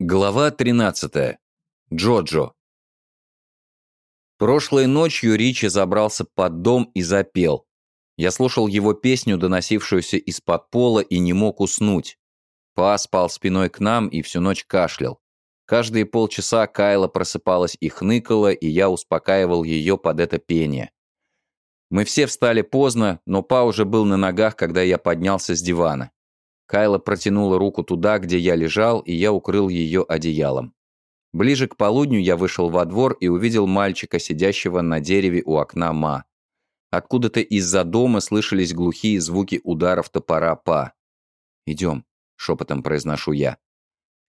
Глава 13. Джоджо. Прошлой ночью Ричи забрался под дом и запел. Я слушал его песню, доносившуюся из-под пола, и не мог уснуть. Па спал спиной к нам и всю ночь кашлял. Каждые полчаса Кайла просыпалась и хныкала, и я успокаивал ее под это пение. Мы все встали поздно, но Па уже был на ногах, когда я поднялся с дивана. Кайла протянула руку туда, где я лежал, и я укрыл ее одеялом. Ближе к полудню я вышел во двор и увидел мальчика, сидящего на дереве у окна Ма. Откуда-то из-за дома слышались глухие звуки ударов топора Па. «Идем», — шепотом произношу я.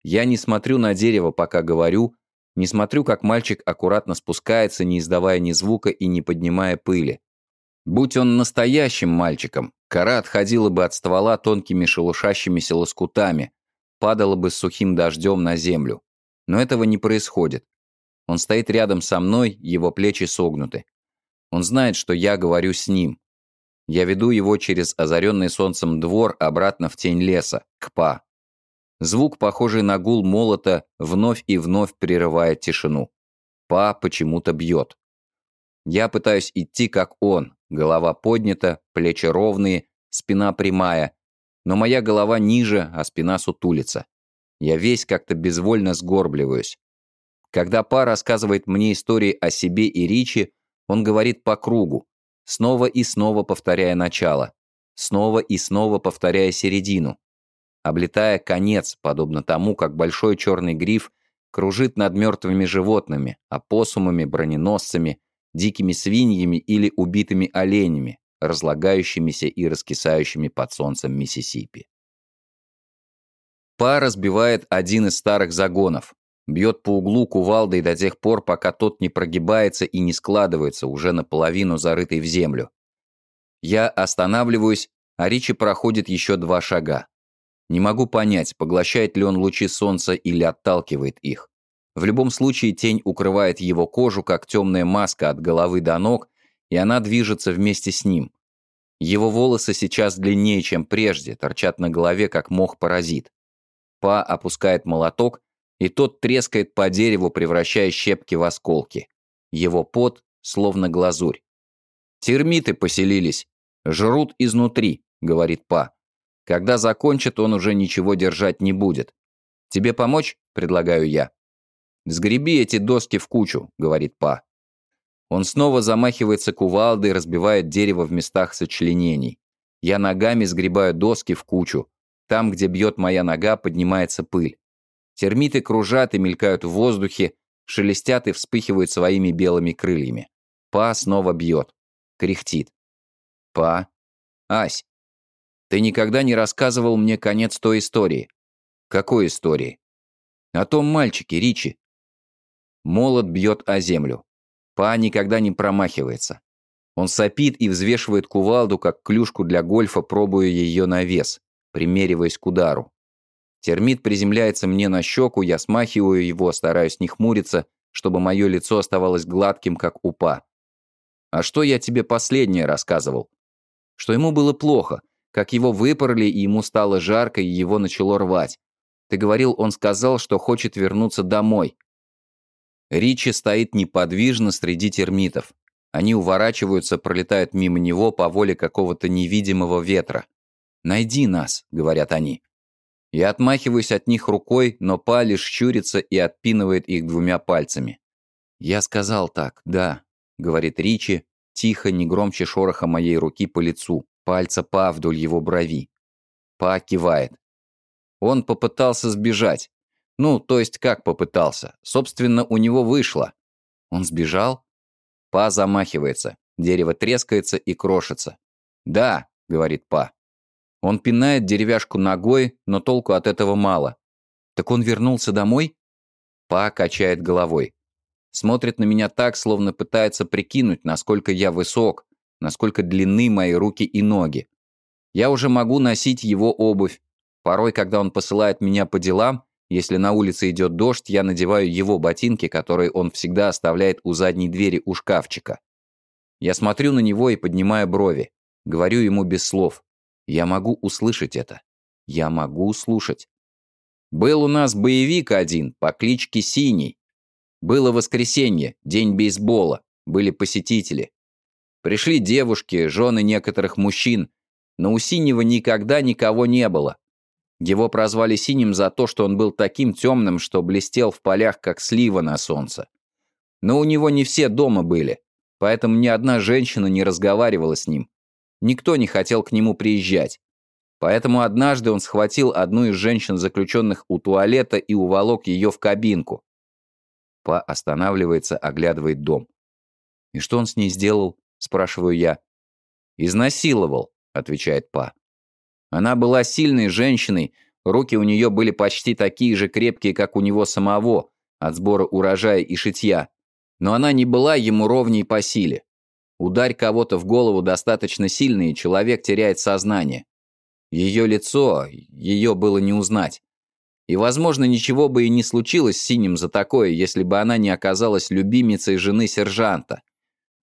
Я не смотрю на дерево, пока говорю, не смотрю, как мальчик аккуратно спускается, не издавая ни звука и не поднимая пыли. Будь он настоящим мальчиком, Кора отходила бы от ствола тонкими шелушащимися лоскутами, падала бы с сухим дождем на землю. Но этого не происходит. Он стоит рядом со мной, его плечи согнуты. Он знает, что я говорю с ним. Я веду его через озаренный солнцем двор обратно в тень леса, к Па. Звук, похожий на гул молота, вновь и вновь прерывает тишину. Па почему-то бьет. Я пытаюсь идти, как он, Голова поднята, плечи ровные, спина прямая. Но моя голова ниже, а спина сутулится. Я весь как-то безвольно сгорбливаюсь. Когда Па рассказывает мне истории о себе и Ричи, он говорит по кругу, снова и снова повторяя начало, снова и снова повторяя середину, облетая конец, подобно тому, как большой черный гриф кружит над мертвыми животными, опоссумами, броненосцами, дикими свиньями или убитыми оленями, разлагающимися и раскисающими под солнцем Миссисипи. Па разбивает один из старых загонов, бьет по углу кувалдой до тех пор, пока тот не прогибается и не складывается, уже наполовину зарытый в землю. Я останавливаюсь, а Ричи проходит еще два шага. Не могу понять, поглощает ли он лучи солнца или отталкивает их. В любом случае тень укрывает его кожу, как темная маска от головы до ног, и она движется вместе с ним. Его волосы сейчас длиннее, чем прежде, торчат на голове, как мох-паразит. Па опускает молоток, и тот трескает по дереву, превращая щепки в осколки. Его пот словно глазурь. «Термиты поселились. Жрут изнутри», — говорит Па. «Когда закончат, он уже ничего держать не будет. Тебе помочь?» — предлагаю я. «Сгреби эти доски в кучу», — говорит Па. Он снова замахивается кувалдой, разбивает дерево в местах сочленений. Я ногами сгребаю доски в кучу. Там, где бьет моя нога, поднимается пыль. Термиты кружат и мелькают в воздухе, шелестят и вспыхивают своими белыми крыльями. Па снова бьет. Кряхтит. Па. Ась. Ты никогда не рассказывал мне конец той истории. Какой истории? О том мальчике, Ричи. Молот бьет о землю. Па никогда не промахивается. Он сопит и взвешивает кувалду, как клюшку для гольфа, пробуя ее на вес, примериваясь к удару. Термит приземляется мне на щеку, я смахиваю его, стараюсь не хмуриться, чтобы мое лицо оставалось гладким, как у Па. «А что я тебе последнее рассказывал?» Что ему было плохо, как его выпороли, и ему стало жарко, и его начало рвать. Ты говорил, он сказал, что хочет вернуться домой. Ричи стоит неподвижно среди термитов. Они уворачиваются, пролетают мимо него по воле какого-то невидимого ветра. «Найди нас», — говорят они. Я отмахиваюсь от них рукой, но Па лишь щурится и отпинывает их двумя пальцами. «Я сказал так, да», — говорит Ричи, тихо, не громче шороха моей руки по лицу, пальца Па вдоль его брови. Па кивает. Он попытался сбежать. Ну, то есть как попытался? Собственно, у него вышло. Он сбежал? Па замахивается. Дерево трескается и крошится. «Да», — говорит Па. Он пинает деревяшку ногой, но толку от этого мало. «Так он вернулся домой?» Па качает головой. Смотрит на меня так, словно пытается прикинуть, насколько я высок, насколько длинны мои руки и ноги. Я уже могу носить его обувь. Порой, когда он посылает меня по делам, если на улице идет дождь, я надеваю его ботинки, которые он всегда оставляет у задней двери у шкафчика. Я смотрю на него и поднимаю брови. Говорю ему без слов. Я могу услышать это. Я могу слушать. Был у нас боевик один по кличке Синий. Было воскресенье, день бейсбола, были посетители. Пришли девушки, жены некоторых мужчин, но у Синего никогда никого не было. Его прозвали Синим за то, что он был таким темным, что блестел в полях, как слива на солнце. Но у него не все дома были, поэтому ни одна женщина не разговаривала с ним. Никто не хотел к нему приезжать. Поэтому однажды он схватил одну из женщин, заключенных у туалета, и уволок ее в кабинку. Па останавливается, оглядывает дом. «И что он с ней сделал?» – спрашиваю я. «Изнасиловал», – отвечает Па. Она была сильной женщиной, руки у нее были почти такие же крепкие, как у него самого, от сбора урожая и шитья. Но она не была ему ровней по силе. Ударь кого-то в голову достаточно сильно, и человек теряет сознание. Ее лицо, ее было не узнать. И, возможно, ничего бы и не случилось с Синим за такое, если бы она не оказалась любимицей жены сержанта.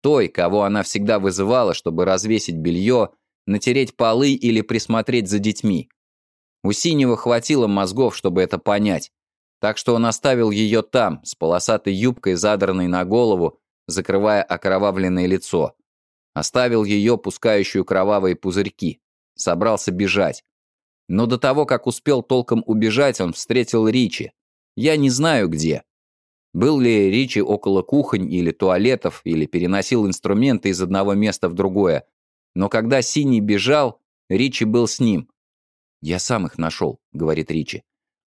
Той, кого она всегда вызывала, чтобы развесить белье, натереть полы или присмотреть за детьми. У Синего хватило мозгов, чтобы это понять. Так что он оставил ее там, с полосатой юбкой, задранной на голову, закрывая окровавленное лицо. Оставил ее, пускающую кровавые пузырьки. Собрался бежать. Но до того, как успел толком убежать, он встретил Ричи. Я не знаю где. Был ли Ричи около кухонь или туалетов, или переносил инструменты из одного места в другое. Но когда Синий бежал, Ричи был с ним. «Я сам их нашел», — говорит Ричи.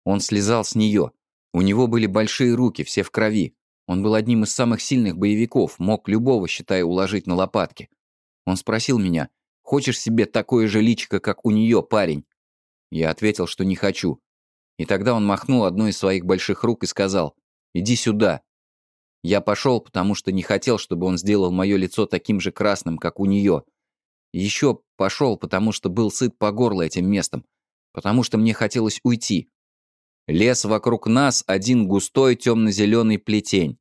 Он слезал с нее. У него были большие руки, все в крови. Он был одним из самых сильных боевиков, мог любого, считая, уложить на лопатки. Он спросил меня, «Хочешь себе такое же личико, как у нее, парень?» Я ответил, что не хочу. И тогда он махнул одной из своих больших рук и сказал, «Иди сюда». Я пошел, потому что не хотел, чтобы он сделал мое лицо таким же красным, как у нее. Еще пошел, потому что был сыт по горло этим местом, потому что мне хотелось уйти. Лес вокруг нас один густой темно-зеленый плетень.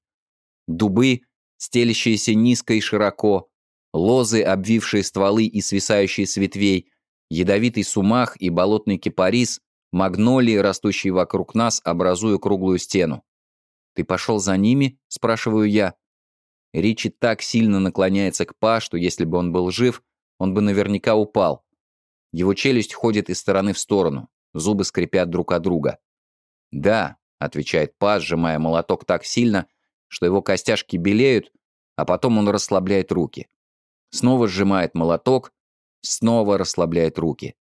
Дубы, стелящиеся низко и широко, лозы, обвившие стволы и свисающие с ветвей, ядовитый сумах и болотный кипарис, магнолии, растущие вокруг нас, образуя круглую стену. «Ты пошел за ними?» – спрашиваю я. Ричи так сильно наклоняется к Па, что если бы он был жив, он бы наверняка упал. Его челюсть ходит из стороны в сторону, зубы скрипят друг от друга. «Да», — отвечает Паз, сжимая молоток так сильно, что его костяшки белеют, а потом он расслабляет руки. Снова сжимает молоток, снова расслабляет руки.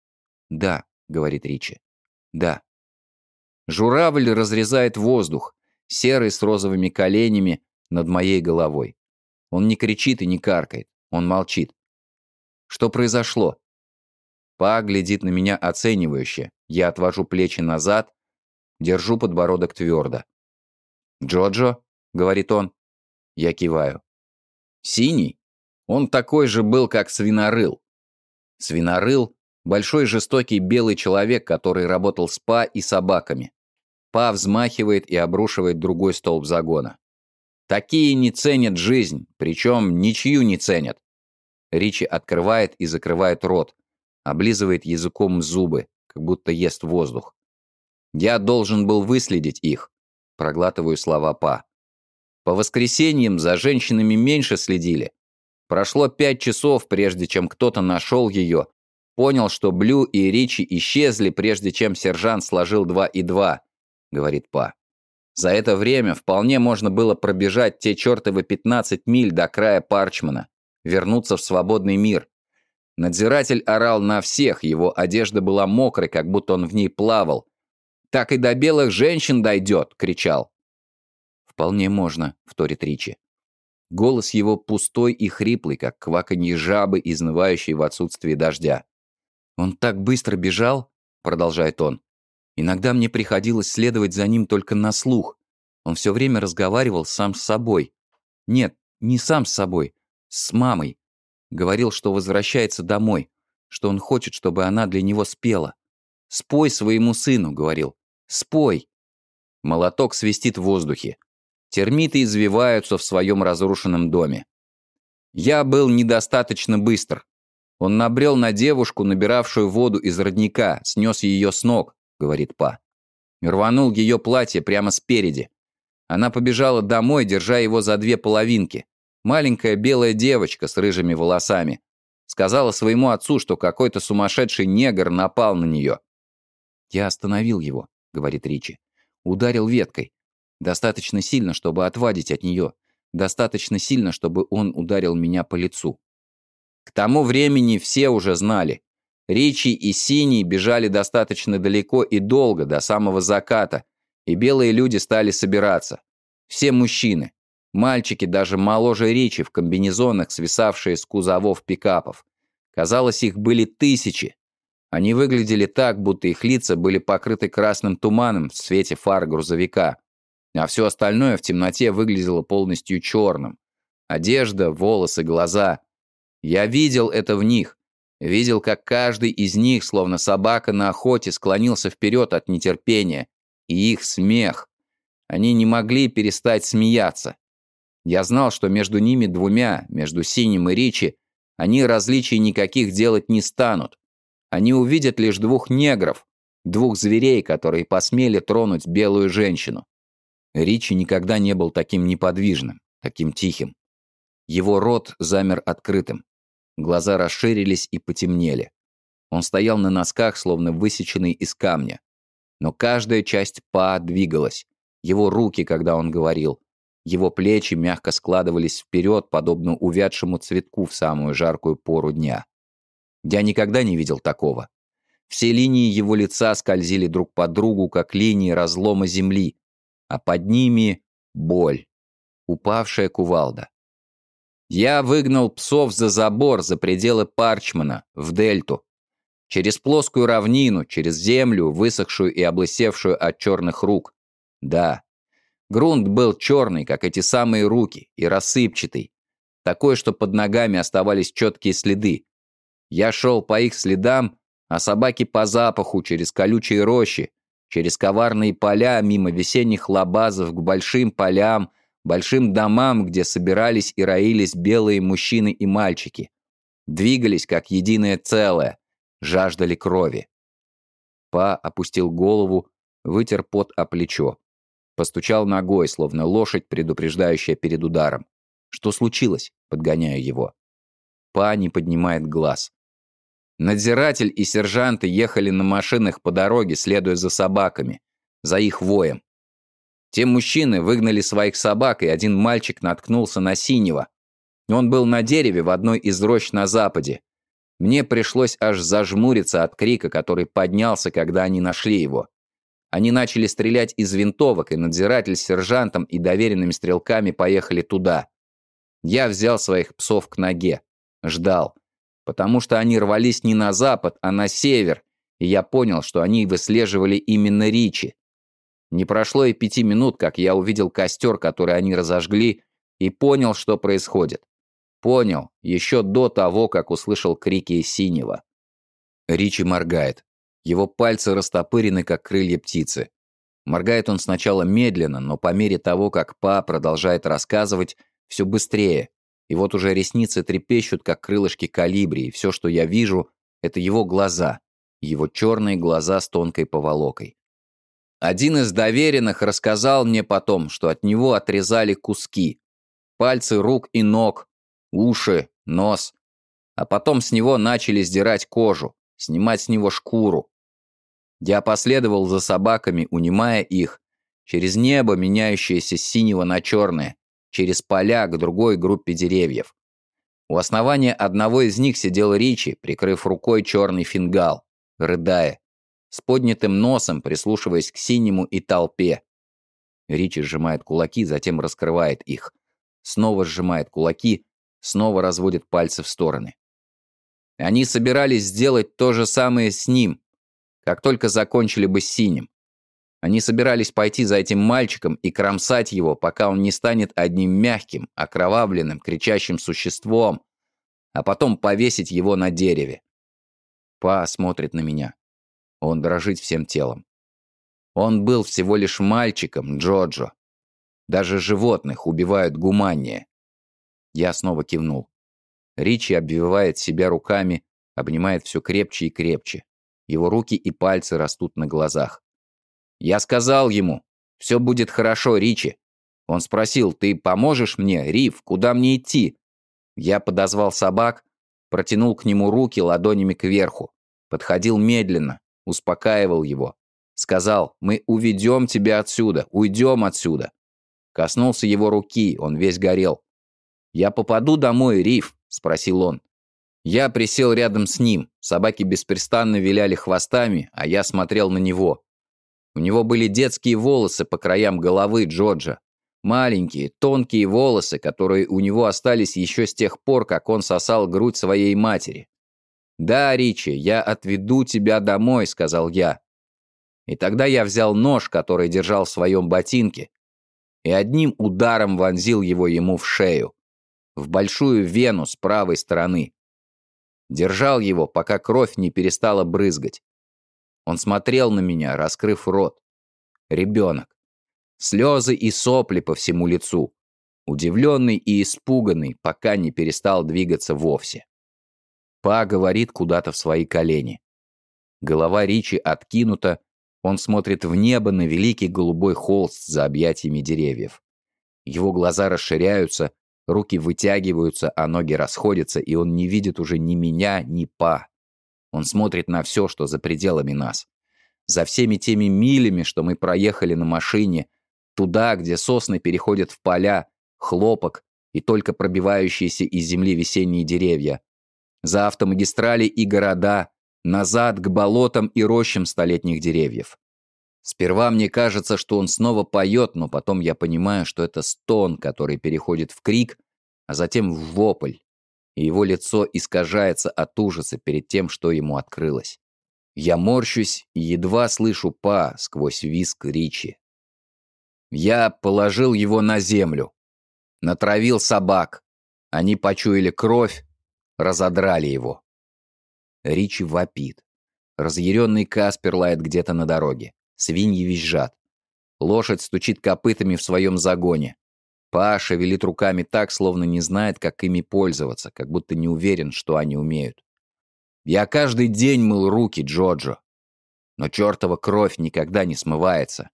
«Да», — говорит Ричи. «Да». Журавль разрезает воздух, серый с розовыми коленями над моей головой. Он не кричит и не каркает, он молчит. Что произошло? Па глядит на меня оценивающе. Я отвожу плечи назад, Держу подбородок твердо. «Джоджо?» — говорит он. Я киваю. «Синий? Он такой же был, как свинорыл». Свинорыл — большой жестокий белый человек, который работал с Па и собаками. Па взмахивает и обрушивает другой столб загона. Такие не ценят жизнь, причем ничью не ценят. Ричи открывает и закрывает рот, облизывает языком зубы, как будто ест воздух. Я должен был выследить их. Проглатываю слова Па. По воскресеньям за женщинами меньше следили. Прошло пять часов, прежде чем кто-то нашел ее. Понял, что Блю и Ричи исчезли, прежде чем сержант сложил два и два, говорит Па. За это время вполне можно было пробежать те чертовы 15 миль до края Парчмана, вернуться в свободный мир. Надзиратель орал на всех, его одежда была мокрой, как будто он в ней плавал, так и до белых женщин дойдет!» — кричал. «Вполне можно», — вторит Ричи. Голос его пустой и хриплый, как кваканье жабы, изнывающей в отсутствии дождя. «Он так быстро бежал», — продолжает он. «Иногда мне приходилось следовать за ним только на слух. Он все время разговаривал сам с собой. Нет, не сам с собой, с мамой. Говорил, что возвращается домой, что он хочет, чтобы она для него спела. «Спой своему сыну», — говорил. Спой!» Молоток свистит в воздухе. Термиты извиваются в своем разрушенном доме. Я был недостаточно быстр. Он набрел на девушку, набиравшую воду из родника, снес ее с ног, говорит Па. Рванул ее платье прямо спереди. Она побежала домой, держа его за две половинки. Маленькая белая девочка с рыжими волосами. Сказала своему отцу, что какой-то сумасшедший негр напал на нее. «Я остановил его», — говорит Ричи. «Ударил веткой. Достаточно сильно, чтобы отвадить от нее. Достаточно сильно, чтобы он ударил меня по лицу». К тому времени все уже знали. Ричи и Синий бежали достаточно далеко и долго, до самого заката, и белые люди стали собираться. Все мужчины. Мальчики даже моложе Ричи в комбинезонах, свисавшие с кузовов пикапов. Казалось, их были тысячи. Они выглядели так, будто их лица были покрыты красным туманом в свете фар грузовика. А все остальное в темноте выглядело полностью черным. Одежда, волосы, глаза. Я видел это в них. Видел, как каждый из них, словно собака на охоте, склонился вперед от нетерпения. И их смех. Они не могли перестать смеяться. Я знал, что между ними двумя, между Синим и Ричи, они различий никаких делать не станут. Они увидят лишь двух негров, двух зверей, которые посмели тронуть белую женщину. Ричи никогда не был таким неподвижным, таким тихим. Его рот замер открытым. Глаза расширились и потемнели. Он стоял на носках, словно высеченный из камня. Но каждая часть Па двигалась. Его руки, когда он говорил. Его плечи мягко складывались вперед, подобно увядшему цветку в самую жаркую пору дня. Я никогда не видел такого. Все линии его лица скользили друг по другу, как линии разлома земли, а под ними — боль. Упавшая кувалда. Я выгнал псов за забор, за пределы Парчмана, в дельту. Через плоскую равнину, через землю, высохшую и облысевшую от черных рук. Да, грунт был черный, как эти самые руки, и рассыпчатый. Такой, что под ногами оставались четкие следы. Я шел по их следам, а собаки по запаху, через колючие рощи, через коварные поля, мимо весенних лабазов к большим полям — большим домам, где собирались и роились белые мужчины и мальчики. Двигались как единое целое, жаждали крови. Па опустил голову, вытер пот о плечо. Постучал ногой, словно лошадь, предупреждающая перед ударом. «Что случилось?» — подгоняю его. Па не поднимает глаз. Надзиратель и сержанты ехали на машинах по дороге, следуя за собаками, за их воем. Те мужчины выгнали своих собак, и один мальчик наткнулся на синего. Он был на дереве в одной из рощ на западе. Мне пришлось аж зажмуриться от крика, который поднялся, когда они нашли его. Они начали стрелять из винтовок, и надзиратель с сержантом и доверенными стрелками поехали туда. Я взял своих псов к ноге. Ждал. Потому что они рвались не на запад, а на север, и я понял, что они выслеживали именно Ричи. Не прошло и пяти минут, как я увидел костер, который они разожгли, и понял, что происходит. Понял, еще до того, как услышал крики синего. Ричи моргает. Его пальцы растопырены, как крылья птицы. Моргает он сначала медленно, но по мере того, как Па продолжает рассказывать, все быстрее. И вот уже ресницы трепещут, как крылышки калибри, и все, что я вижу, это его глаза. Его черные глаза с тонкой поволокой. Один из доверенных рассказал мне потом, что от него отрезали куски. Пальцы рук и ног, уши, нос. А потом с него начали сдирать кожу, снимать с него шкуру. Я последовал за собаками, унимая их, через небо, меняющееся с синего на черное, через поля к другой группе деревьев. У основания одного из них сидел Ричи, прикрыв рукой черный фингал, рыдая с поднятым носом, прислушиваясь к синему и толпе. Ричи сжимает кулаки, затем раскрывает их. Снова сжимает кулаки, снова разводит пальцы в стороны. Они собирались сделать то же самое с ним, как только закончили бы с синим. Они собирались пойти за этим мальчиком и кромсать его, пока он не станет одним мягким, окровавленным, кричащим существом, а потом повесить его на дереве. Па смотрит на меня. Он дрожит всем телом. Он был всего лишь мальчиком, Джоджо. Даже животных убивают гуманнее. Я снова кивнул. Ричи обвивает себя руками, обнимает все крепче и крепче. Его руки и пальцы растут на глазах. Я сказал ему, все будет хорошо, Ричи. Он спросил, ты поможешь мне, Риф, куда мне идти? Я подозвал собак, протянул к нему руки ладонями кверху, подходил медленно, успокаивал его. Сказал, мы уведем тебя отсюда, уйдем отсюда. Коснулся его руки, он весь горел. «Я попаду домой, Риф?» – спросил он. Я присел рядом с ним, собаки беспрестанно виляли хвостами, а я смотрел на него. У него были детские волосы по краям головы Джорджа. Маленькие, тонкие волосы, которые у него остались еще с тех пор, как он сосал грудь своей матери. «Да, Ричи, я отведу тебя домой», — сказал я. И тогда я взял нож, который держал в своем ботинке, и одним ударом вонзил его ему в шею, в большую вену с правой стороны. Держал его, пока кровь не перестала брызгать. Он смотрел на меня, раскрыв рот. Ребенок. Слезы и сопли по всему лицу. Удивленный и испуганный, пока не перестал двигаться вовсе. Па говорит куда-то в свои колени. Голова Ричи откинута, он смотрит в небо на великий голубой холст за объятиями деревьев. Его глаза расширяются, руки вытягиваются, а ноги расходятся, и он не видит уже ни меня, ни па. Он смотрит на все, что за пределами нас. За всеми теми милями, что мы проехали на машине, туда, где сосны переходят в поля, хлопок и только пробивающиеся из земли весенние деревья. За автомагистрали и города, назад к болотам и рощам столетних деревьев. Сперва мне кажется, что он снова поет, но потом я понимаю, что это стон, который переходит в крик, а затем в вопль, и его лицо искажается от ужаса перед тем, что ему открылось. Я морщусь и едва слышу па сквозь виск Ричи. Я положил его на землю, натравил собак. Они почуяли кровь, разодрали его. Ричи вопит. Разъяренный Каспер лает где-то на дороге. Свиньи визжат. Лошадь стучит копытами в своем загоне. Паша велит руками так, словно не знает, как ими пользоваться, как будто не уверен, что они умеют. Я каждый день мыл руки Джоджо. Но чертова кровь никогда не смывается.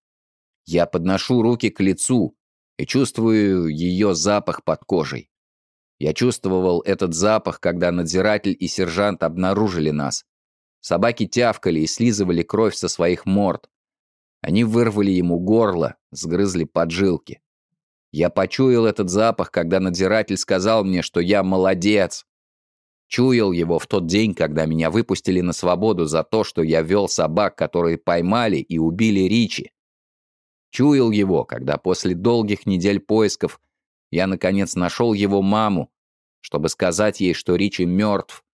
Я подношу руки к лицу и чувствую ее запах под кожей. Я чувствовал этот запах, когда надзиратель и сержант обнаружили нас. Собаки тявкали и слизывали кровь со своих морд. Они вырвали ему горло, сгрызли поджилки. Я почуял этот запах, когда надзиратель сказал мне, что я молодец. Чуял его в тот день, когда меня выпустили на свободу за то, что я вел собак, которые поймали и убили Ричи. Чуял его, когда после долгих недель поисков я, наконец, нашел его маму, чтобы сказать ей, что Ричи мертв.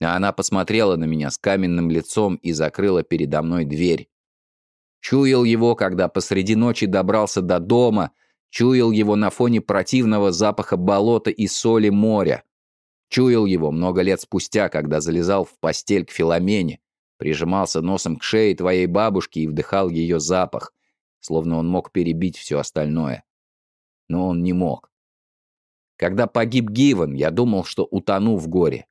А она посмотрела на меня с каменным лицом и закрыла передо мной дверь. Чуял его, когда посреди ночи добрался до дома, чуял его на фоне противного запаха болота и соли моря. Чуял его много лет спустя, когда залезал в постель к Филомене, прижимался носом к шее твоей бабушки и вдыхал ее запах, словно он мог перебить все остальное но он не мог. Когда погиб Гивен, я думал, что утону в горе.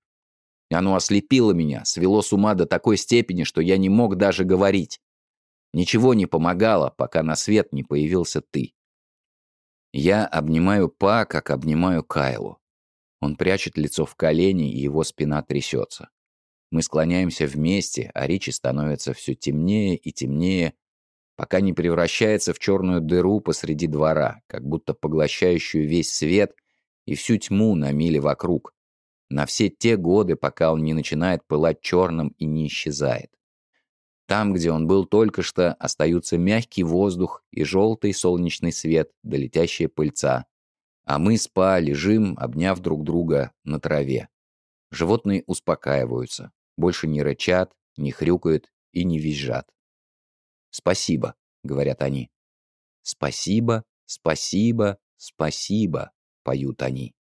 Оно ослепило меня, свело с ума до такой степени, что я не мог даже говорить. Ничего не помогало, пока на свет не появился ты. Я обнимаю Па, как обнимаю Кайлу. Он прячет лицо в колени, и его спина трясется. Мы склоняемся вместе, а Ричи становится все темнее и темнее, пока не превращается в черную дыру посреди двора, как будто поглощающую весь свет и всю тьму на миле вокруг, на все те годы, пока он не начинает пылать черным и не исчезает. Там, где он был только что, остаются мягкий воздух и желтый солнечный свет, долетящая пыльца. А мы спа лежим, обняв друг друга на траве. Животные успокаиваются, больше не рычат, не хрюкают и не визжат. «Спасибо», — говорят они. «Спасибо, спасибо, спасибо», — поют они.